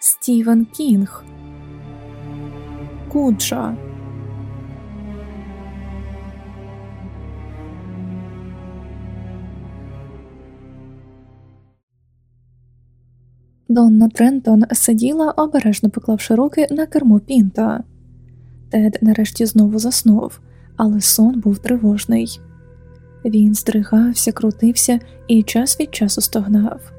Стівен Кінг, Куджа. Донна Трентон сиділа, обережно поклавши руки на кермо Пінта. Тед нарешті знову заснув, але сон був тривожний. Він здригався, крутився і час від часу стогнав.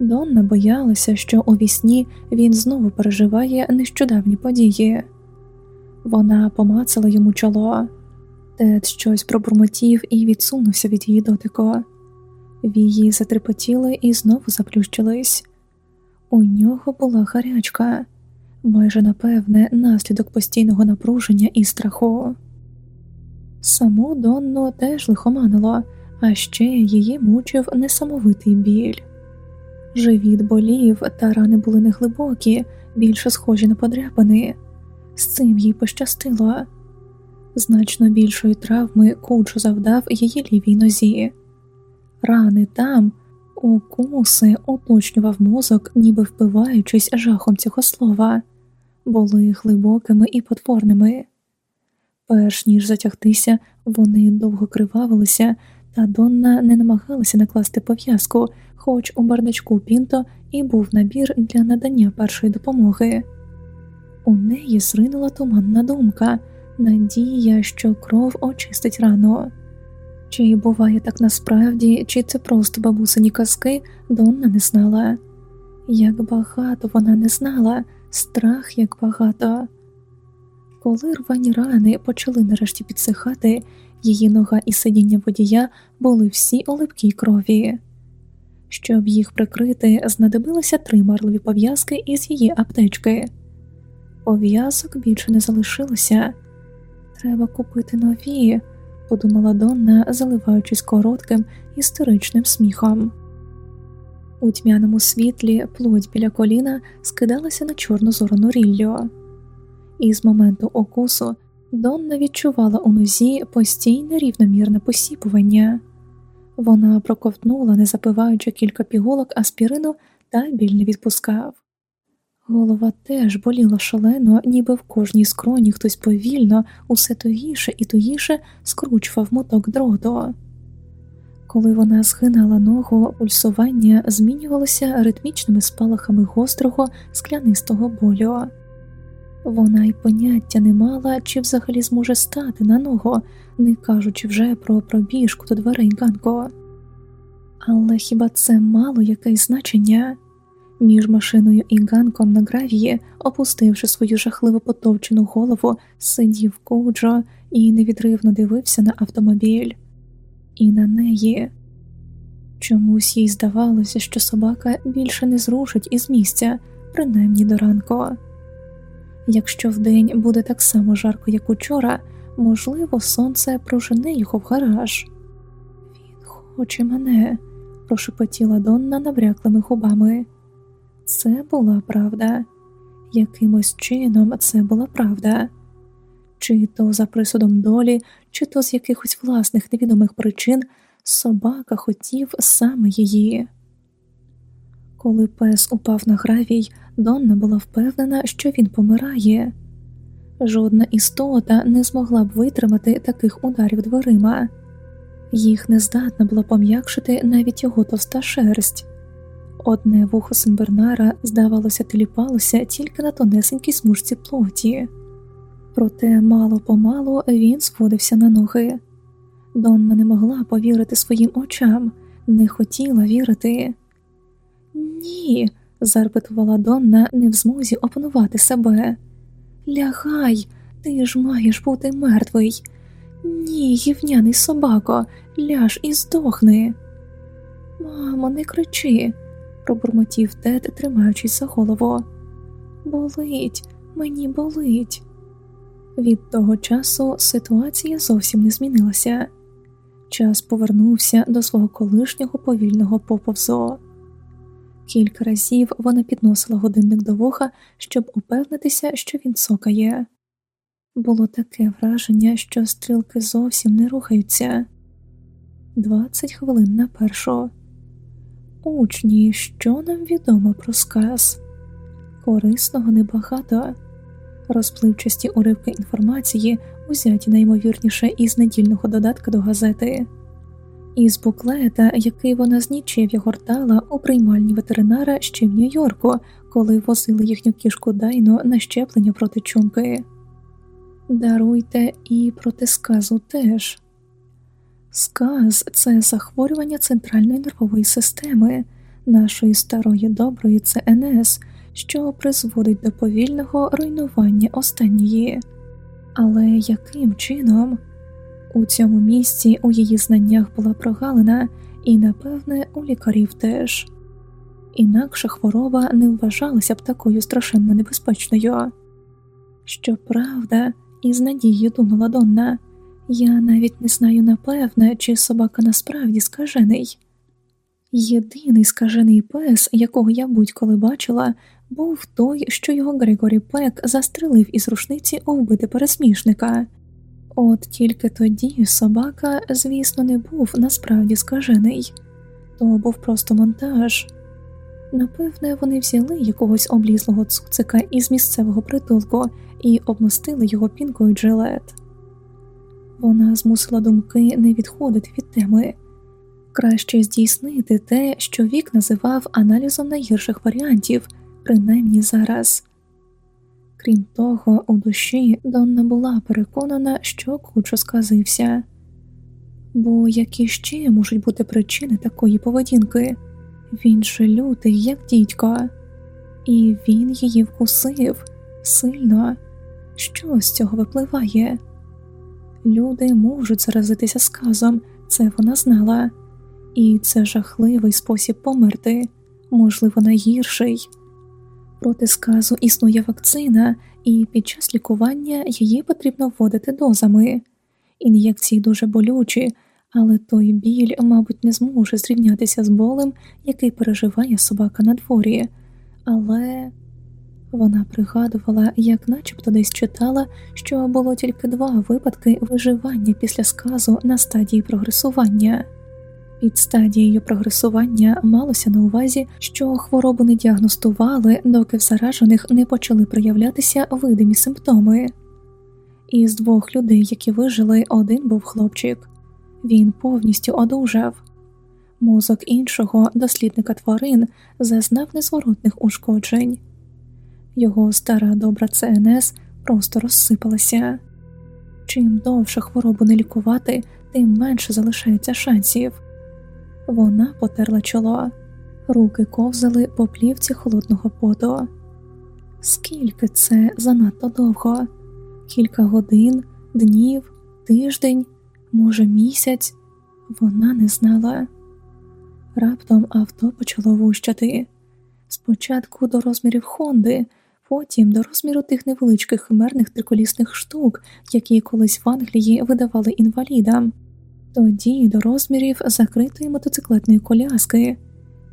Донна боялася, що у вісні він знову переживає нещодавні події. Вона помацала йому чоло, Тед щось пробурмотів і відсунувся від її дотику. Вії затрепотіли і знову заплющились. У нього була гарячка, майже напевне, наслідок постійного напруження і страху. Саму Донну теж лихоманило, а ще її мучив несамовитий біль. Живіт болів, та рани були неглибокі, більше схожі на подряпини. З цим їй пощастило. Значно більшої травми кучу завдав її лівій нозі. Рани там, укуси, уточнював мозок, ніби впиваючись жахом цього слова, були глибокими і потворними. Перш ніж затягтися, вони довго кривавилися, та Донна не намагалася накласти пов'язку, хоч у бардачку Пінто і був набір для надання першої допомоги. У неї зринула туманна думка, надія, що кров очистить рану. Чи буває так насправді, чи це просто бабусині казки, Донна не знала. Як багато вона не знала, страх як багато. Коли рвані рани почали нарешті підсихати, її нога і сидіння водія були всі у липкій крові. Щоб їх прикрити, знадобилося три марливі пов'язки із її аптечки. Пов'язок більше не залишилося. Треба купити нові, подумала Донна, заливаючись коротким історичним сміхом. У тьмяному світлі плоть біля коліна скидалася на чорну зорану ріллю, і з моменту окусу Донна відчувала у нозі постійне рівномірне посіпування. Вона проковтнула, не запиваючи кілька пігулок аспірину, та біль не відпускав. Голова теж боліла шалено, ніби в кожній скроні хтось повільно, усе тугіше і тугіше скручував моток дроту. Коли вона згинала ногу, пульсування змінювалося ритмічними спалахами гострого склянистого болю. Вона й поняття не мала, чи взагалі зможе стати на ногу, не кажучи вже про пробіжку до дверей Ганко. Але хіба це мало якесь значення? Між машиною і ганком на гравії, опустивши свою жахливо потовчену голову, сидів Коуджо і невідривно дивився на автомобіль, і на неї. Чомусь їй здавалося, що собака більше не зрушить із місця, принаймні до ранку. Якщо вдень буде так само жарко, як учора, можливо, сонце прожене його в гараж. Він хоче мене, прошепотіла Донна набряклими губами. Це була правда, якимось чином це була правда, чи то за присудом долі, чи то з якихось власних невідомих причин собака хотів саме її. Коли пес упав на гравій, Донна була впевнена, що він помирає. Жодна істота не змогла б витримати таких ударів дверима, їх не здатна була пом'якшити навіть його товста шерсть. Одне вухо Сенбернара, здавалося, теліпалося тільки на тонесенькій смужці плоті, проте мало помалу він зводився на ноги. Донна не могла повірити своїм очам, не хотіла вірити. Ні, зарпитувала Донна, не в змозі опанувати себе. Лягай, ти ж маєш бути мертвий. Ні, гівняний собако, ляж і здохни. Мамо, не кричи пробурмотів Тед, тримаючись за голову. Болить, мені болить. Від того часу ситуація зовсім не змінилася. Час повернувся до свого колишнього повільного поповзу. Кілька разів вона підносила годинник до вуха, щоб упевнитися, що він цокає. Було таке враження, що стрілки зовсім не рухаються. Двадцять хвилин на першу. Учні, що нам відомо про сказ? корисного небагато, розпливчасті уривки інформації, узяті найімовірніше із недільного додатка до газети, із буклета, який вона з нічев'я гортала у приймальні ветеринара ще в Нью-Йорку, коли возили їхню кішку Дайну на щеплення проти чумки. Даруйте і проти сказу теж. Сказ це захворювання центральної нервової системи, нашої старої доброї ЦНС, що призводить до повільного руйнування останньої. Але яким чином? У цьому місці у її знаннях була прогалина, і, напевне, у лікарів теж. Інакше хвороба не вважалася б такою страшенно небезпечною. Щоправда, із надією думала Донна, я навіть не знаю напевне, чи собака насправді скажений. Єдиний скажений пес, якого я будь-коли бачила, був той, що його Грегорі Пек застрелив із рушниці у вбити пересмішника. От тільки тоді собака, звісно, не був насправді скажений, то був просто монтаж. Напевне, вони взяли якогось облізлого цуцика із місцевого притулку і обмостили його пінкою джилет. Вона змусила думки не відходити від теми, краще здійснити те, що Вік називав аналізом найгірших варіантів, принаймні зараз. Крім того, у душі Донна була переконана, що кучо сказився, бо які ще можуть бути причини такої поведінки? Він же лютий, як дідько, і він її вкусив сильно. Що з цього випливає? Люди можуть заразитися сказом, це вона знала, і це жахливий спосіб померти, можливо, найгірший. Проти сказу існує вакцина, і під час лікування її потрібно вводити дозами. Ін'єкції дуже болючі, але той біль, мабуть, не зможе зрівнятися з болем, який переживає собака на дворі. Але вона пригадувала, як начебто десь читала, що було тільки два випадки виживання після сказу на стадії прогресування. Під стадією прогресування малося на увазі, що хворобу не діагностували, доки в заражених не почали проявлятися видимі симптоми. Із двох людей, які вижили, один був хлопчик, він повністю одужав. Мозок іншого дослідника тварин зазнав незворотних ушкоджень, його стара добра ЦНС просто розсипалася. Чим довше хворобу не лікувати, тим менше залишається шансів. Вона потерла чоло, руки ковзали по плівці холодного поту. Скільки це занадто довго? Кілька годин, днів, тиждень, може, місяць, вона не знала. Раптом авто почало вущати спочатку до розмірів Хонди, потім до розміру тих невеличких химерних триколісних штук, які колись в Англії видавали інвалідам тоді до розмірів закритої мотоциклетної коляски,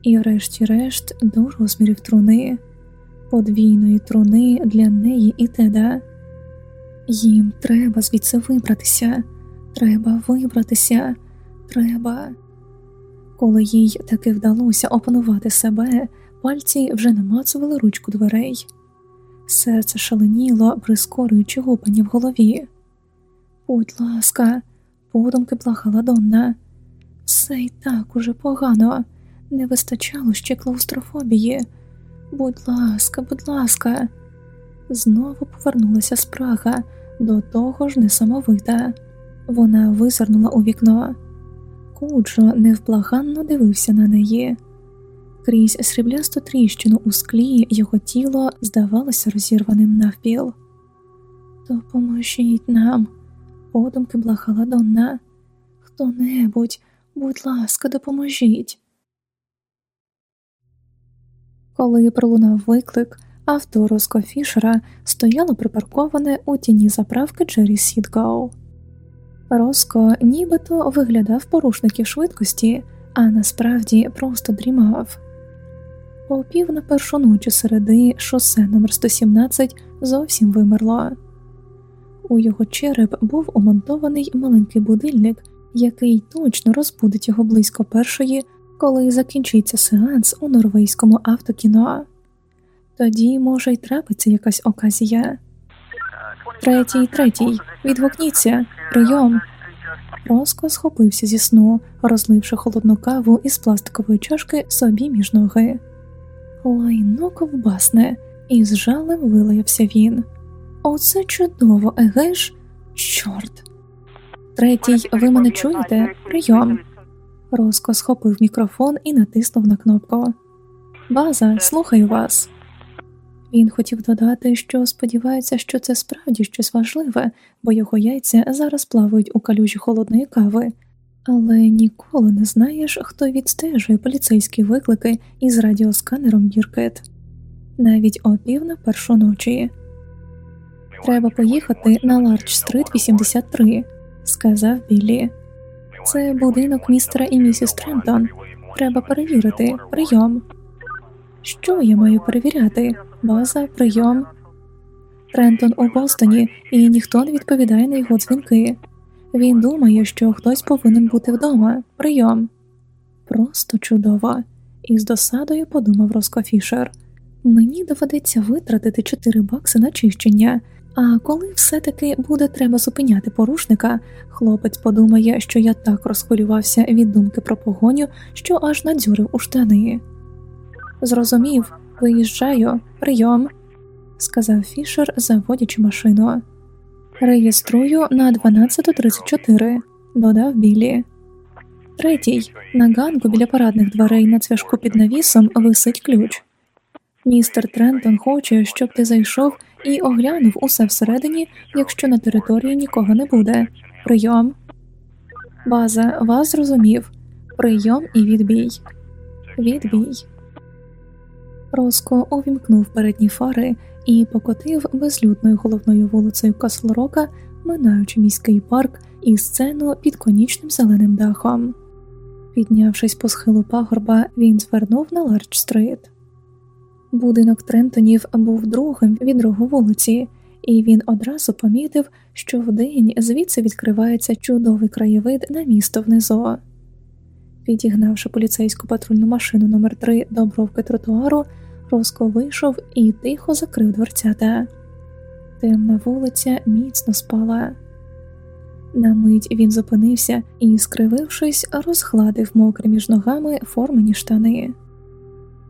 і, врешті-решт, до розмірів труни, подвійної труни для неї і теда. Їм треба звідси вибратися, треба вибратися, треба. Коли їй таки вдалося опанувати себе, пальці вже намацували ручку дверей. Серце шаленіло, прискорюючи гупані в голові. Будь ласка, подумки плакала Донна. Все й так уже погано, не вистачало ще клаустрофобії. Будь ласка, будь ласка, знову повернулася спрага, до того ж несамовита. Вона визирнула у вікно. Куджо невблаганно дивився на неї. Крізь сріблясту тріщину у склі його тіло здавалося розірваним навпіл. Допоможіть нам, подумки блахала Донна. Хто небудь, будь ласка, допоможіть. Коли пролунав виклик, авто Роско Фішера стояло припарковане у тіні заправки Джері Сідгоу. Роско нібито виглядав порушників швидкості, а насправді просто дрімав. О пів на першу ночі середи шосе номер 117 зовсім вимерло. У його череп був умонтований маленький будильник, який точно розбудить його близько першої, коли закінчиться сеанс у норвезькому автокіно. Тоді, може, й трапиться якась оказія. Третій, третій, відгукніться, прийом. Роско схопився зі сну, розливши холодну каву із пластикової чашки собі між ноги. Лайно ковбасне, і з жалем вилаявся він. Оце чудово, еге ж, чорт. Третій, ви мене чуєте? Прийом. Роско схопив мікрофон і натиснув на кнопку. База, слухаю вас. Він хотів додати, що сподівається, що це справді щось важливе, бо його яйця зараз плавають у калюжі холодної кави, але ніколи не знаєш, хто відстежує поліцейські виклики із радіосканером Біркет. навіть о пів на першу ночі. Треба поїхати на Ларч Стрит 83», – сказав Біллі. Це будинок містера і місіс Трентон. Треба перевірити прийом. Що я маю перевіряти? База, прийом. Трентон у Бостоні, і ніхто не відповідає на його дзвінки. Він думає, що хтось повинен бути вдома. Прийом. Просто чудово. І з досадою подумав Роско Фішер. Мені доведеться витратити 4 бакси на чищення. А коли все-таки буде треба зупиняти порушника, хлопець подумає, що я так розхвилювався від думки про погоню, що аж надзюрив у штани. Зрозумів, виїжджаю, прийом, сказав Фішер, заводячи машину. Реєструю на 12.34», – додав Біллі. Третій на ганку біля парадних дверей на цвяшку під навісом висить ключ. Містер Трентон хоче, щоб ти зайшов і оглянув усе всередині, якщо на території нікого не буде. Прийом. База вас зрозумів. Прийом і відбій. Відбій. Роско увімкнув передні фари і покотив безлюдною головною вулицею Каслрока, минаючи міський парк і сцену під конічним зеленим дахом. Піднявшись по схилу пагорба, він звернув на Ларч-стрит. Будинок Трентонів був другим від рогу вулиці, і він одразу помітив, що вдень звідси відкривається чудовий краєвид на місто внизу. Підігнавши поліцейську патрульну машину номер 3 до бровки тротуару, Роско вийшов і тихо закрив дверцята. Темна вулиця міцно спала. На мить він зупинився і, скривившись, розгладив мокрі між ногами формені штани.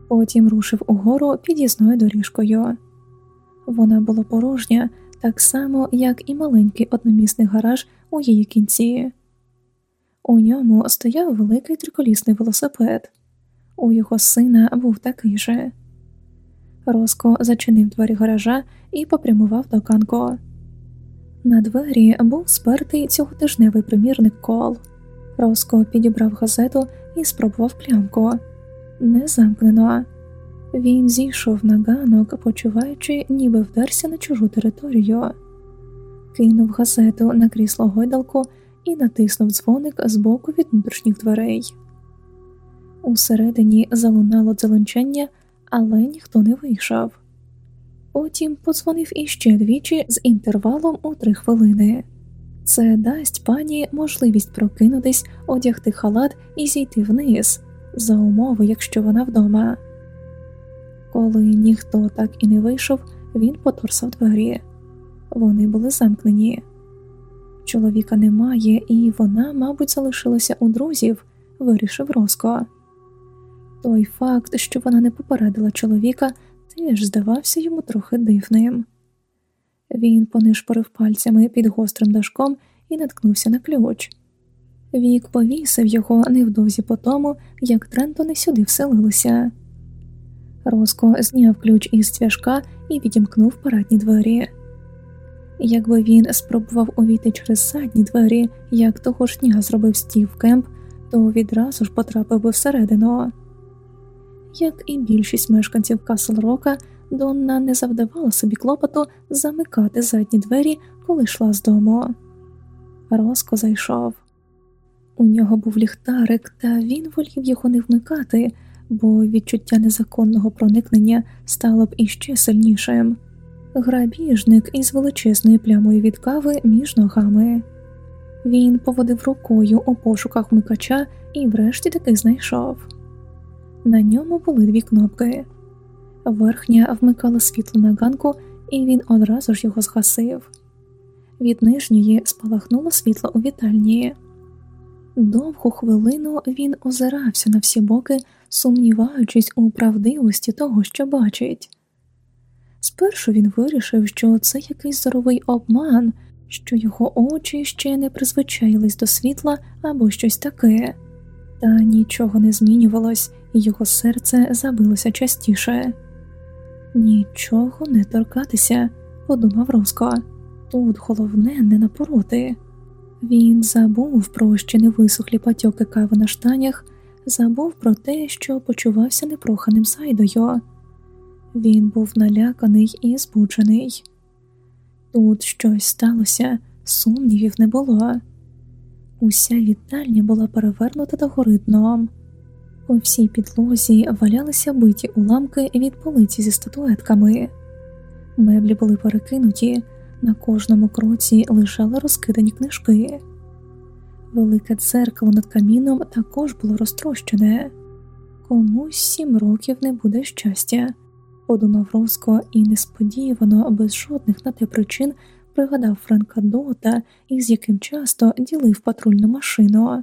Потім рушив угору під'їзною доріжкою. Вона була порожня, так само, як і маленький одномісний гараж у її кінці. У ньому стояв великий триколісний велосипед, у його сина був такий же. Роско зачинив двері гаража і попрямував до Канко. На двері був спертий цьоготижневий примірник кол. Роско підібрав газету і спробував плямку. Не замкнено. Він зійшов на ганок, почуваючи, ніби вдерся на чужу територію, кинув газету на крісло гойдалку і натиснув дзвоник з боку від внутрішніх дверей. Усередині залунало дзеленчання, але ніхто не вийшов. Потім подзвонив іще двічі з інтервалом у три хвилини. Це дасть пані можливість прокинутись, одягти халат і зійти вниз, за умови, якщо вона вдома. Коли ніхто так і не вийшов, він поторсав двері. Вони були замкнені. Чоловіка немає, і вона, мабуть, залишилася у друзів, вирішив Роско. Той факт, що вона не попередила чоловіка, теж здавався йому трохи дивним. Він понишпорив пальцями під гострим дашком і наткнувся на ключ. Вік повісив його невдовзі по тому, як Трентони сюди вселилися. Роско зняв ключ із цвяшка і відімкнув парадні двері. Якби він спробував увійти через задні двері, як того ж дня зробив Стів Кемп, то відразу ж потрапив би всередину. Як і більшість мешканців Касл Рока, Донна не завдавала собі клопоту замикати задні двері, коли йшла з дому. Роско зайшов. У нього був ліхтарик, та він волів його не вмикати, бо відчуття незаконного проникнення стало б іще сильнішим. Грабіжник із величезною плямою від кави між ногами. Він поводив рукою у пошуках вмикача і врешті таки знайшов. На ньому були дві кнопки. Верхня вмикала світло на ганку, і він одразу ж його згасив. Від нижньої спалахнуло світло у вітальні. Довгу хвилину він озирався на всі боки, сумніваючись у правдивості того, що бачить. Спершу він вирішив, що це якийсь зоровий обман, що його очі ще не призвичаїлись до світла або щось таке, та нічого не змінювалось, і його серце забилося частіше. Нічого не торкатися, подумав Роско. Тут головне не напороти. Він забув про ще не висохлі патьоки кави на штанях, забув про те, що почувався непроханим сайдою. Він був наляканий і збуджений. Тут щось сталося, сумнівів не було. Уся вітальня була перевернута догори дном. По всій підлозі валялися биті уламки від полиці зі статуетками. Меблі були перекинуті, на кожному кроці лежали розкидані книжки. Велике дзеркало над каміном також було розтрощене. Комусь сім років не буде щастя, подумав Роско і несподівано, без жодних на те причин пригадав Френка Дота, із яким часто ділив патрульну машину.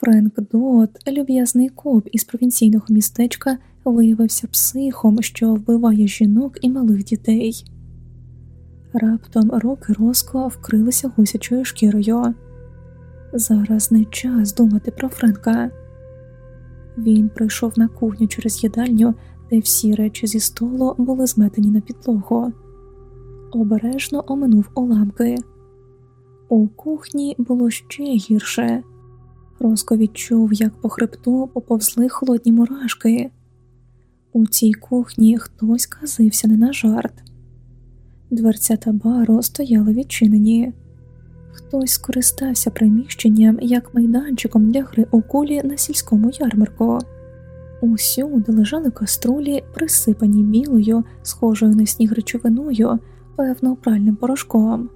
Френк Дот, люб'язний коп із провінційного містечка, виявився психом, що вбиває жінок і малих дітей. Раптом руки Роско вкрилися гусячою шкірою. Зараз не час думати про Френка. Він прийшов на кухню через їдальню, де всі речі зі столу були зметені на підлогу, обережно оминув уламки. У кухні було ще гірше. Роско відчув, як по хребту поповзли холодні мурашки. У цій кухні хтось казився не на жарт. Дверцята бару стояли відчинені. Хтось скористався приміщенням як майданчиком для гри у кулі на сільському ярмарку. Усюди лежали каструлі, присипані білою, схожою на сніг речовиною, певно, пральним порошком.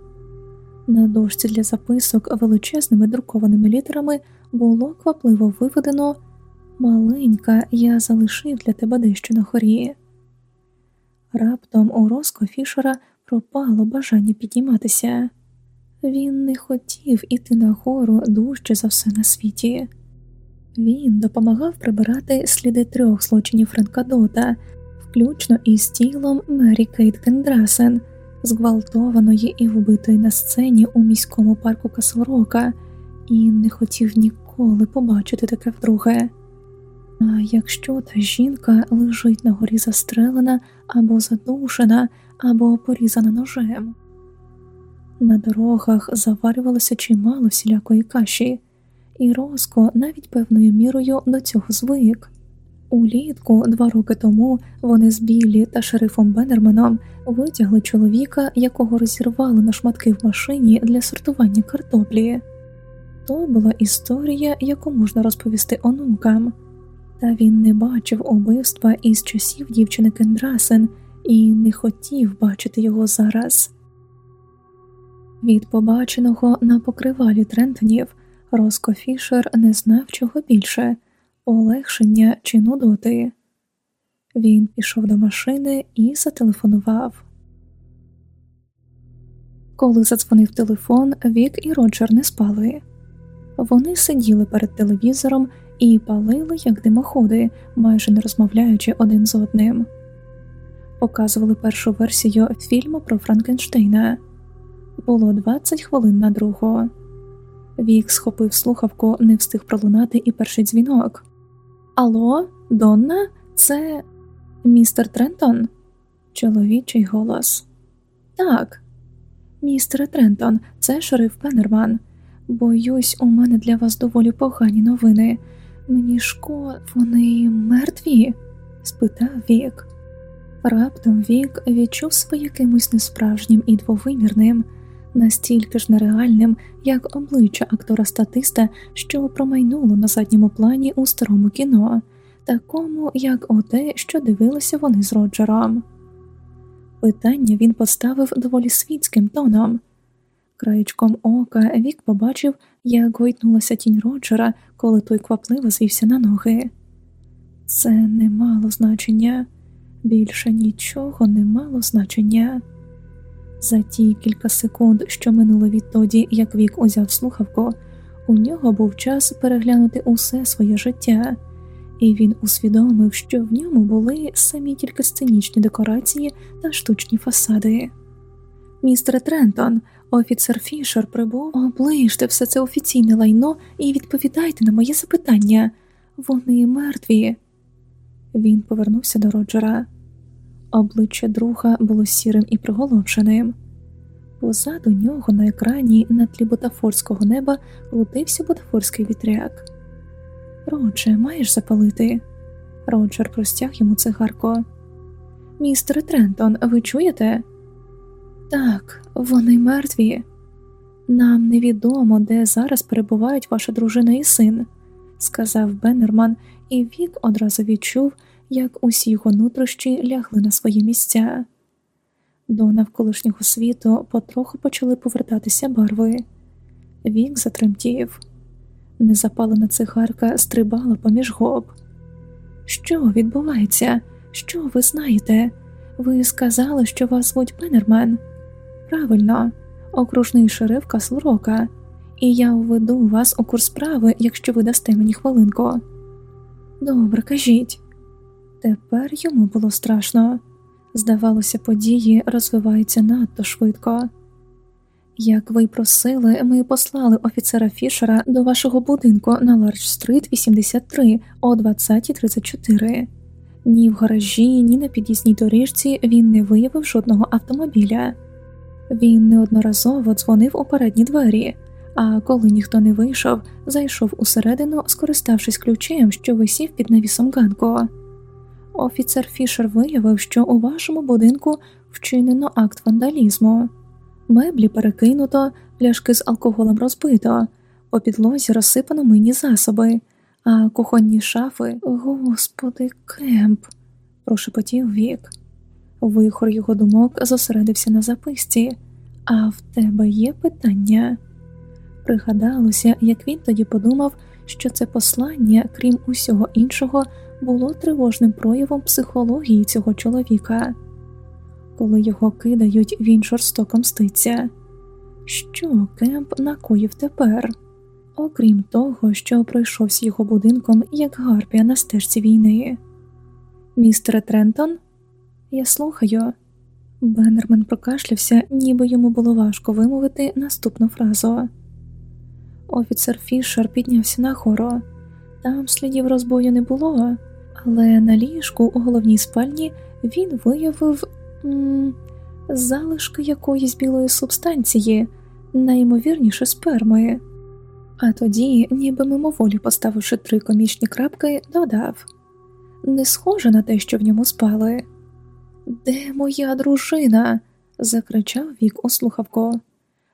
На дошці для записок величезними друкованими літерами було квапливо виведено маленька, я залишив для тебе дещо на хорі. Раптом у Роско Фішера пропало бажання підніматися. Він не хотів іти нагору дужче за все на світі. Він допомагав прибирати сліди трьох злочинів Френка Дота, включно із тілом Мері Кейт Кендрасен, зґвалтованої і вбитої на сцені у міському парку Каслрока, і не хотів ніколи побачити таке вдруге. А якщо та жінка лежить на горі застрелена або задушена, або порізана ножем. На дорогах заварювалося чимало всілякої каші, і Роско навіть певною мірою до цього звик. Улітку, два роки тому, вони з Біллі та шерифом Беннерменом витягли чоловіка, якого розірвали на шматки в машині для сортування картоплі. То була історія, яку можна розповісти онукам, та він не бачив убивства із часів дівчини Кендрасен і не хотів бачити його зараз. Від побаченого на покривалі Трентонів Роско Фішер не знав чого більше полегшення чи нудоти. Він пішов до машини і зателефонував. Коли задзвонив телефон, Вік і Роджер не спали. Вони сиділи перед телевізором і палили як димоходи, майже не розмовляючи один з одним показували першу версію фільму про Франкенштейна. Було 20 хвилин на другу. Вік схопив слухавку, не встиг пролунати і перший дзвінок. Алло, Донна, це містер Трентон? Чоловічий голос. Так, містер Трентон, це шериф Пеннерман. Боюсь, у мене для вас доволі погані новини. Мені шко, вони мертві? спитав Вік. Раптом Вік відчув себе якимось несправжнім і двовимірним, настільки ж нереальним, як обличчя актора статиста, що промайнуло на задньому плані у старому кіно, такому, як оте, що дивилися вони з Роджером. Питання він поставив доволі світським тоном. Краєчком ока Вік побачив, як гойднулася тінь Роджера, коли той квапливо звівся на ноги. Це не мало значення. Більше нічого не мало значення. За ті кілька секунд, що минуло відтоді, як вік узяв слухавку, у нього був час переглянути усе своє життя, і він усвідомив, що в ньому були самі тільки сценічні декорації та штучні фасади. Містер Трентон, офіцер Фішер прибув, оближте все це офіційне лайно і відповідайте на моє запитання. Вони мертві. Він повернувся до Роджера. Обличчя друга було сірим і приголомшеним. Позаду нього на екрані на тлі бутафорського неба крутився бутафорський вітряк. Родже, маєш запалити? Роджер простяг йому цигарку. Містер Трентон, ви чуєте? Так, вони мертві. Нам невідомо, де зараз перебувають ваша дружина і син, сказав Беннерман, і Вік одразу відчув, як усі його нутрощі лягли на свої місця. До навколишнього світу потроху почали повертатися барви. Вік затремтів. Незапалена цигарка стрибала поміж гоб. Що відбувається? Що ви знаєте? Ви сказали, що вас звуть Беннермен?» Правильно, окружний шериф Каслрока, і я введу вас у курс справи, якщо ви дасте мені хвилинку. Добре, кажіть. Тепер йому було страшно. Здавалося, події розвиваються надто швидко. Як ви просили, ми послали офіцера Фішера до вашого будинку на Лардж Стрит 83 о 20.34. Ні в гаражі, ні на під'їзній доріжці він не виявив жодного автомобіля. Він неодноразово дзвонив у передні двері, а коли ніхто не вийшов, зайшов усередину, скориставшись ключем, що висів під навісом ганку. Офіцер Фішер виявив, що у вашому будинку вчинено акт вандалізму, меблі перекинуто, пляшки з алкоголем розбито, по підлозі розсипано мийні засоби, а кухонні шафи, господи, кемп, прошепотів Вік. Вихор його думок зосередився на записці, а в тебе є питання? Пригадалося, як він тоді подумав, що це послання, крім усього іншого, було тривожним проявом психології цього чоловіка. Коли його кидають, він жорстоко мститься. Що Кемп накоїв тепер? Окрім того, що пройшовся його будинком як гарпія на стежці війни. Містере Трентон, я слухаю. Беннермен прокашлявся, ніби йому було важко вимовити наступну фразу. Офіцер Фішер піднявся нагору. Там слідів розбою не було, але на ліжку у головній спальні він виявив м залишки якоїсь білої субстанції, найімовірніше сперми. А тоді, ніби мимоволі поставивши три комічні крапки, додав не схоже на те, що в ньому спали. Де моя дружина? закричав Вік у слухавку.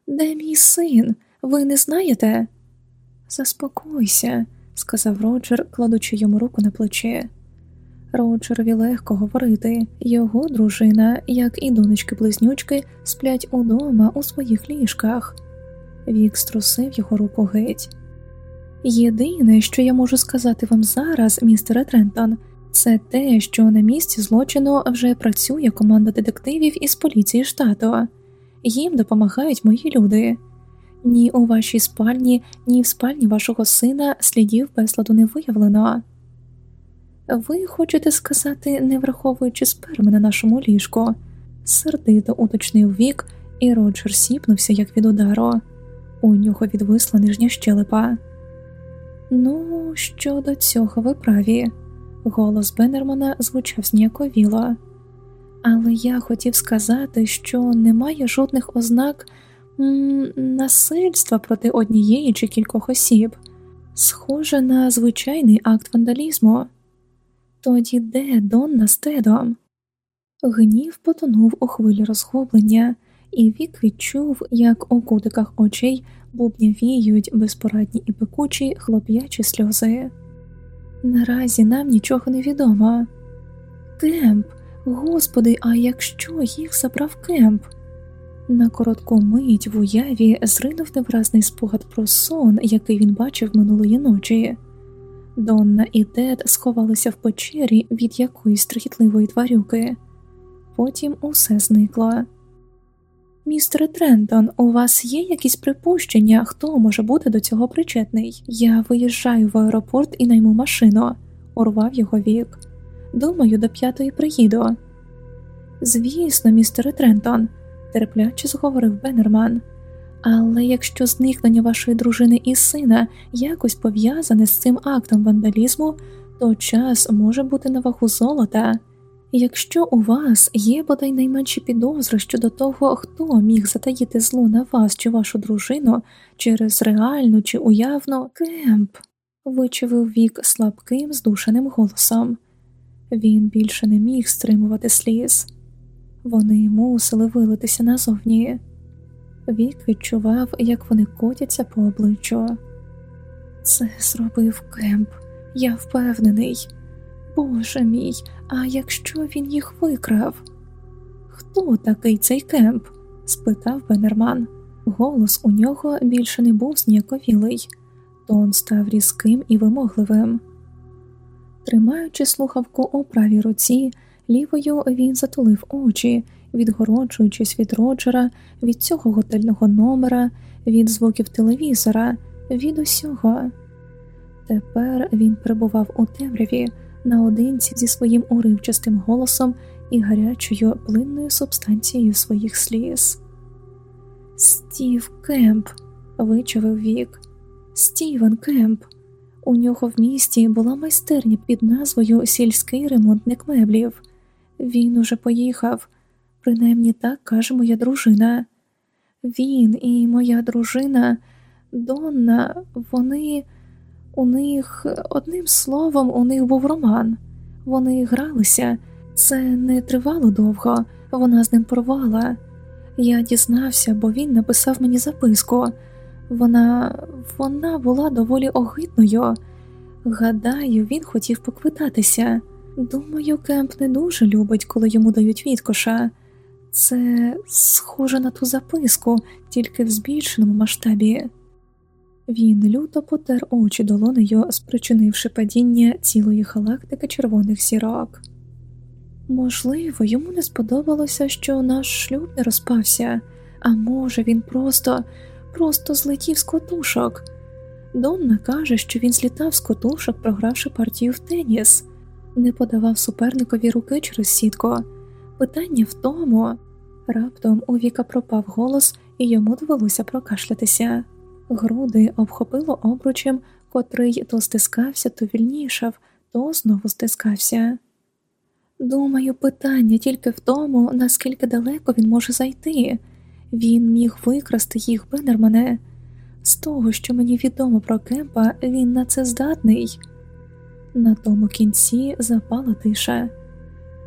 Де мій син? Ви не знаєте? Заспокойся, сказав Роджер, кладучи йому руку на плече. Роджерові легко говорити, його дружина, як і донечки близнючки, сплять удома у своїх ліжках. Вік струсив його руку геть. Єдине, що я можу сказати вам зараз, містере Трентон, це те, що на місці злочину вже працює команда детективів із поліції штату, їм допомагають мої люди. Ні у вашій спальні, ні в спальні вашого сина слідів безладу не виявлено. Ви хочете сказати, не враховуючи сперми на нашому ліжку, сердито уточнив вік, і Роджер сіпнувся, як від удару. У нього відвисла нижня щелепа. Ну, щодо цього ви праві. Голос Беннермана звучав зніяковіло. Але я хотів сказати, що немає жодних ознак насильства проти однієї чи кількох осіб, схоже на звичайний акт вандалізму. Тоді де Донна з Тедом? Гнів потонув у хвилі розгублення, і Вік відчув, як у кутиках очей бубнявіють безпорадні і пекучі хлоп'ячі сльози. Наразі нам нічого не відомо. Кемп, господи, а якщо їх забрав Кемп? На коротку мить в уяві зринув невиразний спогад про сон, який він бачив минулої ночі. Донна і Тед сховалися в печері від якоїсь страхітливої тварюки. Потім усе зникло. Містере Трентон, у вас є якісь припущення, хто може бути до цього причетний? Я виїжджаю в аеропорт і найму машину, урвав його вік. Думаю, до п'ятої приїду. Звісно, містере Трентон, терпляче зговорив Беннерман. Але якщо зникнення вашої дружини і сина якось пов'язане з цим актом вандалізму, то час може бути на вагу золота. Якщо у вас є бодай найменші підозри щодо того, хто міг затаїти зло на вас чи вашу дружину через реальну чи уявну кемп, вичавив вік слабким, здушеним голосом. Він більше не міг стримувати сліз, вони мусили вилитися назовні. Вік відчував, як вони котяться по обличчю. Це зробив кемп, я впевнений. Боже мій, а якщо він їх викрав? Хто такий цей кемп? спитав Беннерман. Голос у нього більше не був зніяковілий, тон став різким і вимогливим. Тримаючи слухавку у правій руці, лівою він затулив очі, відгороджуючись від Роджера, від цього готельного номера, від звуків телевізора, від усього. Тепер він перебував у темряві наодинці зі своїм уривчастим голосом і гарячою плинною субстанцією своїх сліз. Стів Кемп, вичавив Вік, Стівен Кемп. У нього в місті була майстерня під назвою Сільський ремонтник меблів. Він уже поїхав, принаймні так каже моя дружина. Він і моя дружина Донна, вони. У них, одним словом, у них був роман. Вони гралися, це не тривало довго, вона з ним порвала. Я дізнався, бо він написав мені записку. Вона вона була доволі огидною. Гадаю, він хотів поквитатися. Думаю, Кемп не дуже любить, коли йому дають відкоша. Це схоже на ту записку, тільки в збільшеному масштабі. Він люто потер очі долонею, спричинивши падіння цілої галактики червоних зірок. Можливо, йому не сподобалося, що наш шлюб не розпався, а може, він просто, просто злетів з котушок. Донна каже, що він злітав з котушок, програвши партію в теніс, не подавав суперникові руки через сітку. Питання в тому, раптом у Віка пропав голос, і йому довелося прокашлятися. Груди обхопило обручем, котрий то стискався, то вільнішав, то знову стискався. Думаю, питання тільки в тому, наскільки далеко він може зайти. Він міг викрасти їх Беннермане. З того, що мені відомо про Кемпа, він на це здатний. На тому кінці запала тиша.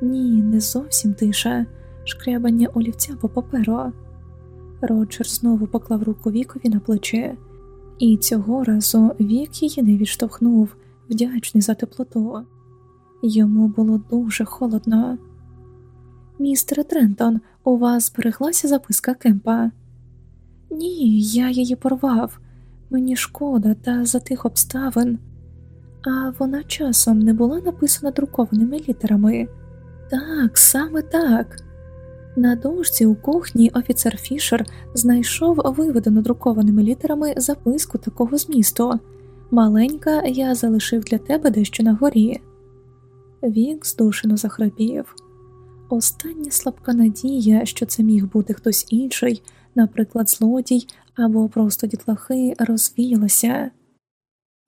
Ні, не зовсім тиша, шкрябання олівця по паперу. Роджер знову поклав руку вікові на плече, і цього разу вік її не відштовхнув, вдячний за теплоту. Йому було дуже холодно. Містер Трентон, у вас збереглася записка Кемпа? Ні, я її порвав. Мені шкода, та за тих обставин. А вона часом не була написана друкованими літерами. Так, саме так. На дошці у кухні офіцер Фішер знайшов виведену друкованими літерами записку такого змісту Маленька, я залишив для тебе дещо на горі. Вік здушено захрапів. Остання слабка надія, що це міг бути хтось інший, наприклад, злодій або просто дітлахи, розвіялася.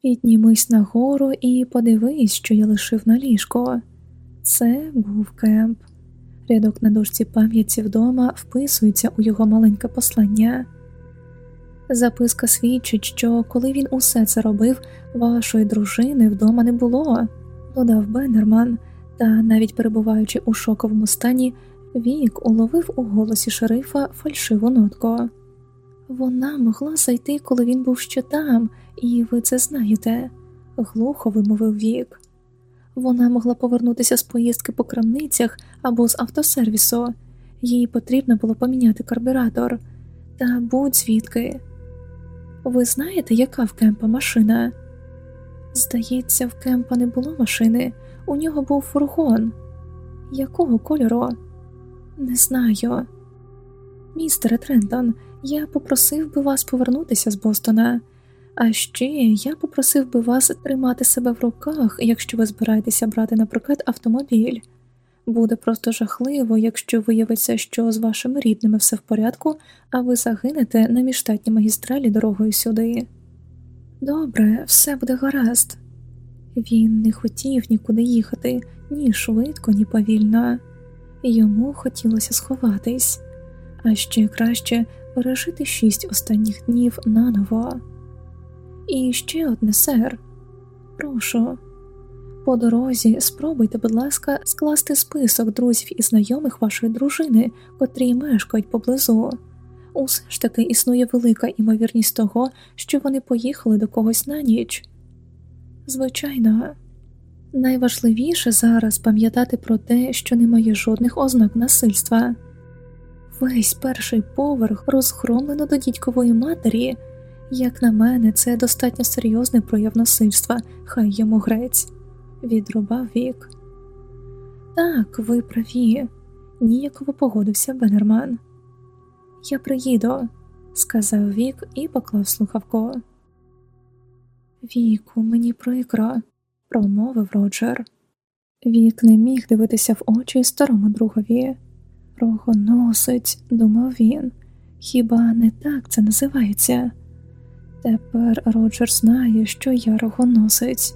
Піднімись нагору і подивись, що я лишив на ліжко. Це був кемп. Рядок на дошці пам'яті вдома вписується у його маленьке послання. Записка свідчить, що коли він усе це робив, вашої дружини вдома не було, додав Беннерман, та навіть перебуваючи у шоковому стані, Вік уловив у голосі шерифа фальшиву нотку. Вона могла зайти, коли він був ще там, і ви це знаєте, глухо вимовив Вік. Вона могла повернутися з поїздки по крамницях або з автосервісу, їй потрібно було поміняти карбюратор. Та будь звідки. Ви знаєте, яка в кемпа машина? Здається, в Кемпа не було машини, у нього був фургон. Якого кольору? Не знаю. Містере Трентон, я попросив би вас повернутися з Бостона, а ще я попросив би вас тримати себе в руках, якщо ви збираєтеся брати, наприклад, автомобіль. Буде просто жахливо, якщо виявиться, що з вашими рідними все в порядку, а ви загинете на міжштатній магістралі дорогою сюди. Добре, все буде гаразд. Він не хотів нікуди їхати ні швидко, ні повільно, йому хотілося сховатись, а ще краще пережити шість останніх днів наново. І ще одне, сер, прошу. По дорозі спробуйте, будь ласка, скласти список друзів і знайомих вашої дружини, котрі мешкають поблизу. Усе ж таки існує велика імовірність того, що вони поїхали до когось на ніч. Звичайно, найважливіше зараз пам'ятати про те, що немає жодних ознак насильства. Весь перший поверх розгромлено до дідькової матері. Як на мене, це достатньо серйозний прояв насильства, хай йому грець, відрубав вік. Так, ви праві, ніяково погодився Беннерман. Я приїду, сказав Вік і поклав слухавку. Віку, мені прикро, промовив Роджер. Вік не міг дивитися в очі старому другові. Рогоносець, думав він, хіба не так це називається? Тепер Роджер знає, що я рогоносець.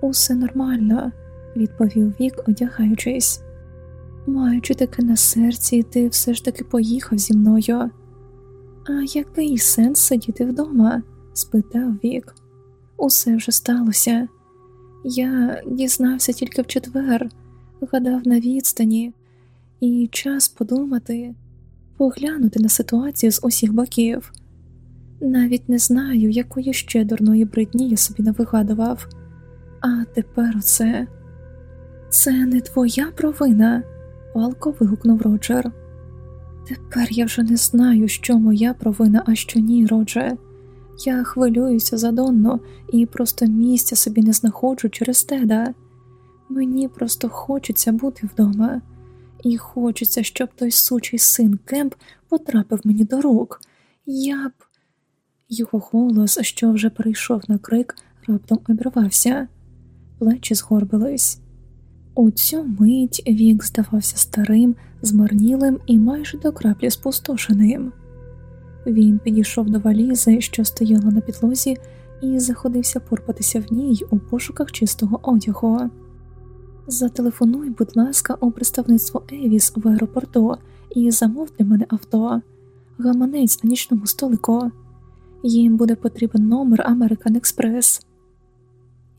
Усе нормально, відповів Вік, одягаючись. Маючи таке на серці, ти все ж таки поїхав зі мною. А який сенс сидіти вдома? спитав Вік. Усе вже сталося. Я дізнався тільки в четвер, гадав на відстані, і час подумати, поглянути на ситуацію з усіх боків. Навіть не знаю, якої ще дурної бридні я собі навигадував. А тепер оце це не твоя провина, палко вигукнув Роджер. Тепер я вже не знаю, що моя провина, а що ні, Родже. Я хвилююся за Донну і просто місця собі не знаходжу через теда. Мені просто хочеться бути вдома, і хочеться, щоб той сучий син Кемп потрапив мені до рук. Я б. Його голос, що вже перейшов на крик, раптом обірвався, плечі згорбились. У цю мить вік здавався старим, змарнілим і майже до краплі спустошеним. Він підійшов до валізи, що стояла на підлозі, і заходився порпатися в ній у пошуках чистого одягу. Зателефонуй, будь ласка, у представництво Евіс в аеропорту і замов для мене авто, гаманець на нічному столику. Їм буде потрібен номер American Express.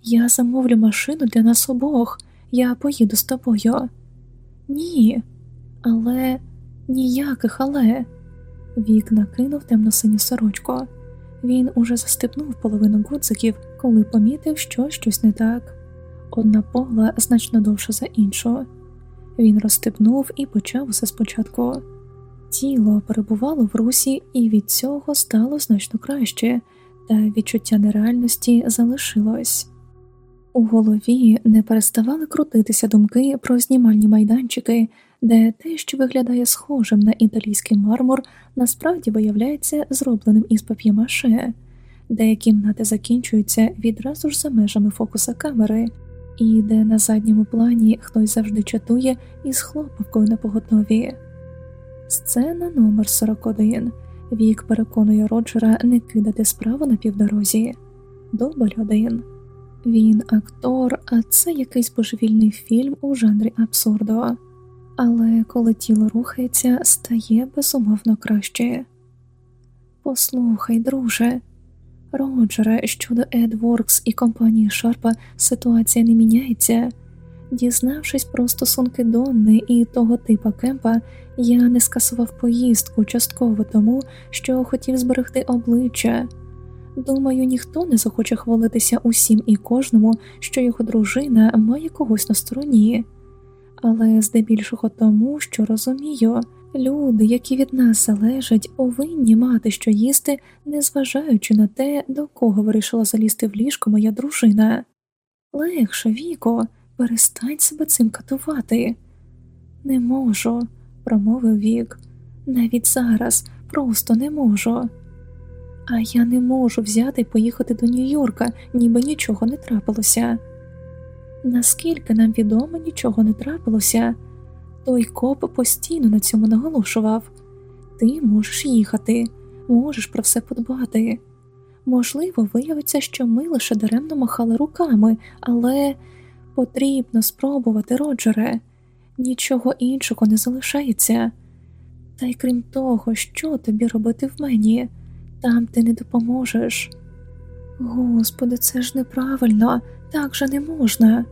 Я замовлю машину для нас обох, я поїду з тобою. Ні, але ніяких але. Вік накинув темно-синю сорочку. Він уже застипнув половину гудзиків, коли помітив, що щось не так. Одна пола значно довша за іншу. Він розстебнув і почав усе спочатку. Тіло перебувало в русі, і від цього стало значно краще, та відчуття нереальності залишилось. У голові не переставали крутитися думки про знімальні майданчики, де те, що виглядає схожим на італійський мармур, насправді виявляється зробленим із пап'ємаше, де кімнати закінчуються відразу ж за межами фокуса камери, і де на задньому плані хтось завжди чатує із хлопавкою на поготові. Сцена номер 41 Вік переконує Роджера не кидати справу на півдорозі. Дубль один. Він актор, а це якийсь божевільний фільм у жанрі абсурду. Але коли тіло рухається, стає безумовно краще. Послухай, друже, Роджере, щодо AdWorks і компанії Шарпа ситуація не міняється. Дізнавшись про стосунки Донни і того типа Кемпа, я не скасував поїздку частково тому, що хотів зберегти обличчя. Думаю, ніхто не захоче хвалитися усім і кожному, що його дружина має когось на стороні, але здебільшого тому, що розумію, Люди, які від нас залежать, повинні мати що їсти, незважаючи на те, до кого вирішила залізти в ліжко моя дружина. Легше, Віко, перестань себе цим катувати. Не можу, промовив Вік. Навіть зараз просто не можу. А я не можу взяти і поїхати до Нью-Йорка, ніби нічого не трапилося. Наскільки нам відомо, нічого не трапилося, той коп постійно на цьому наголошував ти можеш їхати, можеш про все подбати. Можливо, виявиться, що ми лише даремно махали руками, але потрібно спробувати, Роджере, нічого іншого не залишається. Та й крім того, що тобі робити в мені, там ти не допоможеш. Господи, це ж неправильно, так же не можна.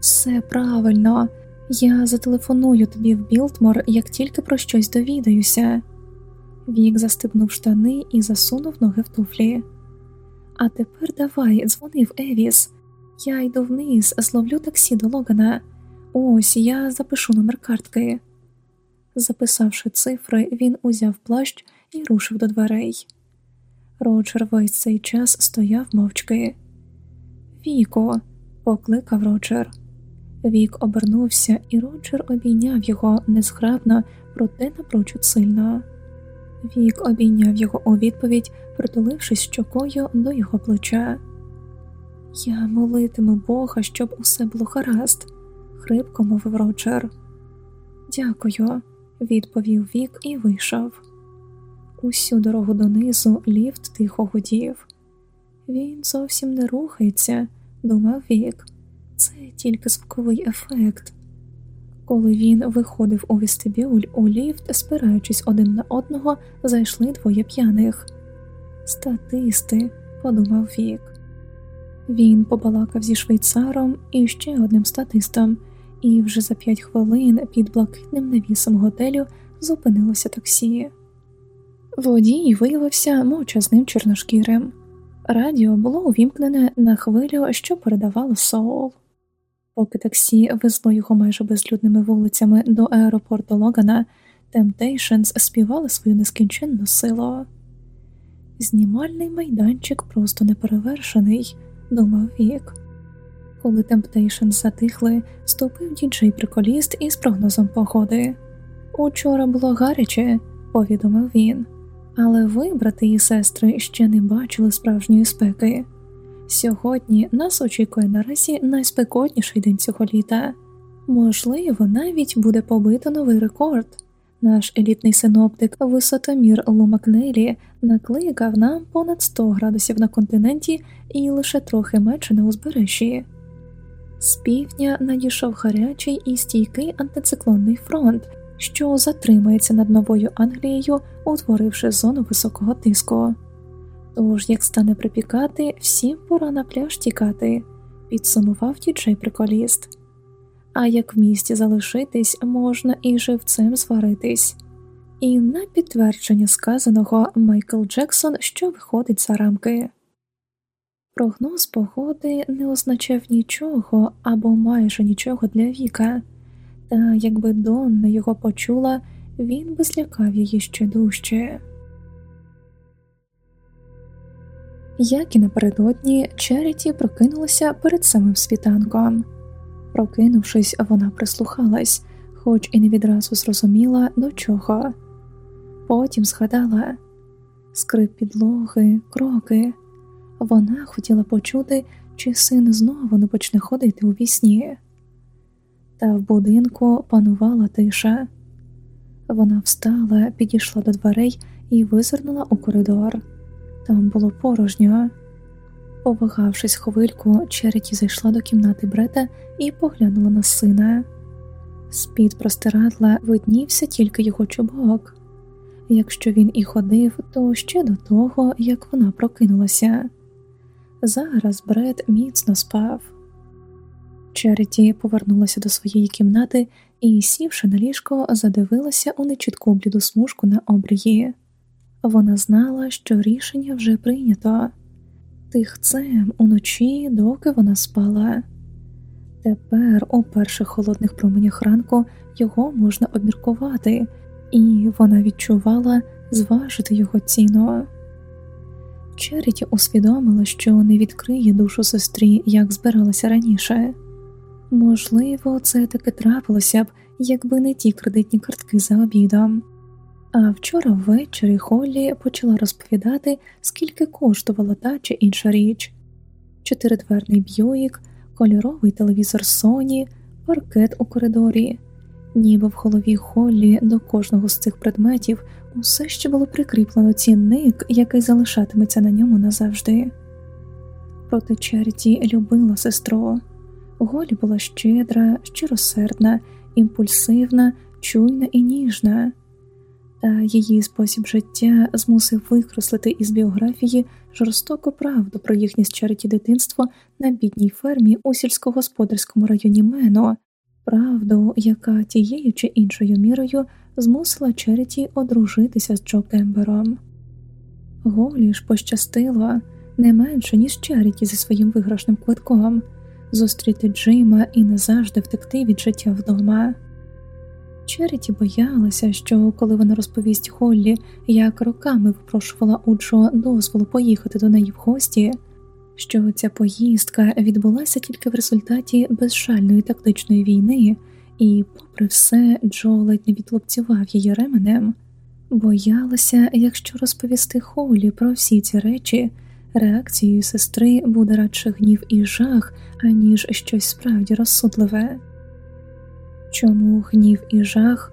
Все правильно, я зателефоную тобі в Білтмор, як тільки про щось довідаюся. Вік застебнув штани і засунув ноги в туфлі. А тепер давай, дзвони в Евіс. Я йду вниз, зловлю таксі до Логана. Ось я запишу номер картки. Записавши цифри, він узяв плащ і рушив до дверей. Роджер весь цей час стояв мовчки. Віко, покликав Роджер. Вік обернувся, і Роджер обійняв його незграбно, проте напрочуд сильно. Вік обійняв його у відповідь, притулившись щокою до його плеча. Я молитиму Бога, щоб усе було гаразд, хрипко мовив Роджер. Дякую, відповів Вік і вийшов. Усю дорогу донизу ліфт тихо гудів. Він зовсім не рухається, думав Вік, це тільки звуковий ефект. Коли він виходив у вестибюль у ліфт, спираючись один на одного, зайшли двоє п'яних. Статисти, подумав Вік. Він побалакав зі швейцаром і ще одним статистом, і вже за п'ять хвилин під блакитним навісом готелю зупинилося таксі. Водій виявився мовчазним чорношкірим. Радіо було увімкнене на хвилю, що передавало соул. Поки таксі везло його майже безлюдними вулицями до аеропорту Логана, Temptations співали свою нескінченну силу. Знімальний майданчик просто неперевершений, думав Вік. Коли Temptations затихли, ступив діджей приколіст із прогнозом погоди. Учора було гаряче, повідомив він, але ви, брати і сестри, ще не бачили справжньої спеки. Сьогодні нас очікує наразі найспекотніший день цього літа. Можливо, навіть буде побито новий рекорд. Наш елітний синоптик висотомір Лу Макнелі накликав нам понад 100 градусів на континенті і лише трохи менше на узбережжі. З півдня надійшов гарячий і стійкий антициклонний фронт, що затримається над новою Англією, утворивши зону високого тиску. Тож, як стане припікати, всім пора на пляж тікати, підсумував діджей приколіст. А як в місті залишитись, можна і живцем зваритись. І на підтвердження сказаного Майкл Джексон, що виходить за рамки. Прогноз погоди не означав нічого або майже нічого для Віка, та якби Донна його почула, він би злякав її ще дужче. Як і напередодні, Черіті прокинулася перед самим світанком. Прокинувшись, вона прислухалась, хоч і не відразу зрозуміла до чого. Потім згадала скрип підлоги, кроки. Вона хотіла почути, чи син знову не почне ходити у вісні. Та в будинку панувала тиша. Вона встала, підійшла до дверей і визирнула у коридор. Там було порожньо. Повагавшись хвильку, Череті зайшла до кімнати Брета і поглянула на сина. З-під простирадла виднівся тільки його чубок. Якщо він і ходив, то ще до того, як вона прокинулася. Зараз Бред міцно спав. Череті повернулася до своєї кімнати і, сівши на ліжко, задивилася у нечітку бліду смужку на обрії. Вона знала, що рішення вже прийнято тихцем уночі, доки вона спала. Тепер, у перших холодних променях ранку, його можна обміркувати, і вона відчувала зважити його ціну. Черіті усвідомила, що не відкриє душу сестрі, як збиралася раніше. Можливо, це таки трапилося б, якби не ті кредитні картки за обідом. А вчора ввечері Холлі почала розповідати, скільки коштувала та чи інша річ чотиридверний б'юїк, кольоровий телевізор Sony, паркет у коридорі, ніби в голові Холлі до кожного з цих предметів усе ще було прикріплено цінник, який залишатиметься на ньому назавжди. Проте Черті любила сестру. Голі була щедра, щиросердна, імпульсивна, чуйна і ніжна, її спосіб життя змусив викреслити із біографії жорстоку правду про їхнє з дитинство на бідній фермі у сільськогосподарському районі Мено, правду, яка тією чи іншою мірою змусила Череті одружитися з Джо Кембером. Голі ж пощастило не менше, ніж Череті зі своїм виграшним квитком зустріти Джима і назавжди втекти від життя вдома. Череті боялася, що коли вона розповість Холлі, як роками випрошувала у Джо дозволу поїхати до неї в гості, що ця поїздка відбулася тільки в результаті безшальної тактичної війни, і, попри все, Джо ледь не відлупцював її ременем, боялася, якщо розповісти Холлі про всі ці речі, реакцією сестри буде радше гнів і жах, аніж щось справді розсудливе. Чому гнів і жах?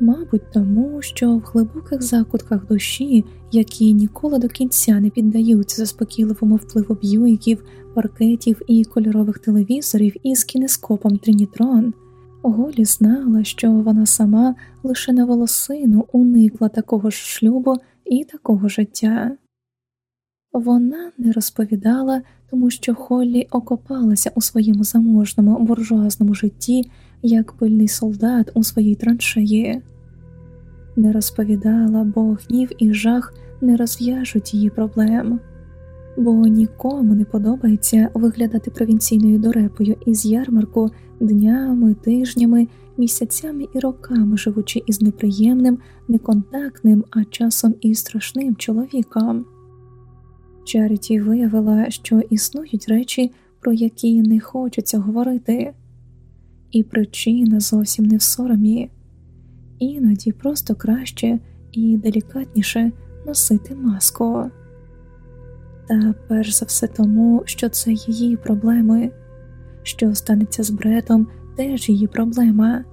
Мабуть, тому що в глибоких закутках душі, які ніколи до кінця не піддаються заспокійливому впливу б'юїків, паркетів і кольорових телевізорів із кінескопом Трінітрон, Голі знала, що вона сама лише на волосину уникла такого ж шлюбу і такого життя. Вона не розповідала, тому що Холлі окопалася у своєму заможному буржуазному житті як пильний солдат у своїй траншеї, не розповідала, бо гнів і жах не розв'яжуть її проблем, бо нікому не подобається виглядати провінційною дорепою із ярмарку днями, тижнями, місяцями і роками живучи із неприємним, неконтактним, а часом і страшним чоловіком. Чаріті виявила, що існують речі, про які не хочеться говорити, і причина зовсім не в соромі, іноді просто краще і делікатніше носити маску. Та перш за все тому, що це її проблеми, що станеться з Бретом, теж її проблема,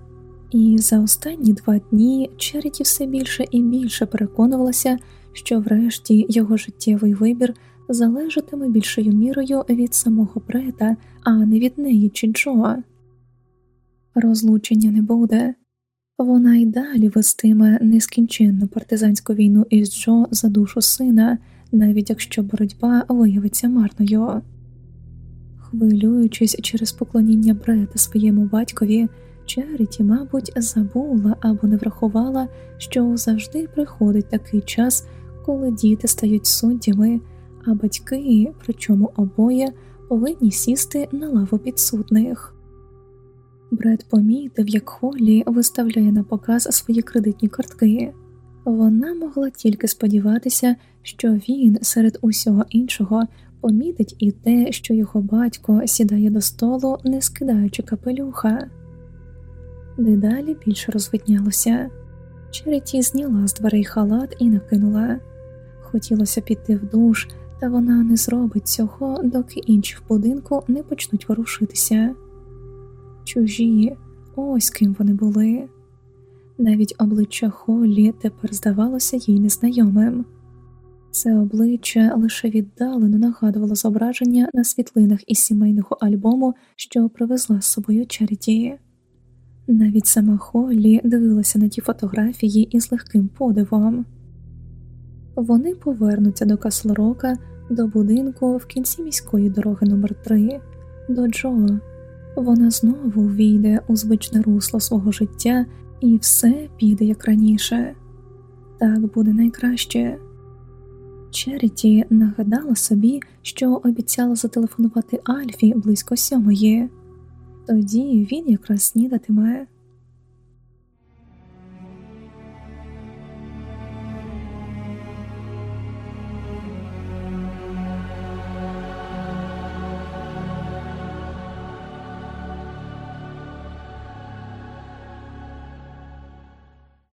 і за останні два дні Черіті все більше і більше переконувалася, що врешті його життєвий вибір залежатиме більшою мірою від самого Брета, а не від неї чи Джо. Розлучення не буде, вона й далі вестиме нескінченну партизанську війну із Джо за душу сина, навіть якщо боротьба виявиться марною. Хвилюючись через поклоніння Брета своєму батькові, Чаріті, мабуть, забула або не врахувала, що завжди приходить такий час, коли діти стають суддями, а батьки, причому обоє, повинні сісти на лаву підсудних. Бред помітив, як Холлі виставляє на показ свої кредитні картки. Вона могла тільки сподіватися, що він серед усього іншого помітить і те, що його батько сідає до столу, не скидаючи капелюха. Дедалі більше розвиднялося. Череті зняла з дверей халат і накинула. Хотілося піти в душ, та вона не зробить цього, доки інші в будинку не почнуть ворушитися. Чужі, ось ким вони були. Навіть обличчя Холлі тепер здавалося їй незнайомим. Це обличчя лише віддалено нагадувало зображення на світлинах із сімейного альбому, що привезла з собою Черіті. Навіть сама Холлі дивилася на ті фотографії із легким подивом. Вони повернуться до Каслорока, до будинку в кінці міської дороги номер 3 до Джо. Вона знову війде у звичне русло свого життя, і все піде як раніше. Так буде найкраще. Черіті нагадала собі, що обіцяла зателефонувати Альфі близько сьомої, тоді він якраз снідатиме.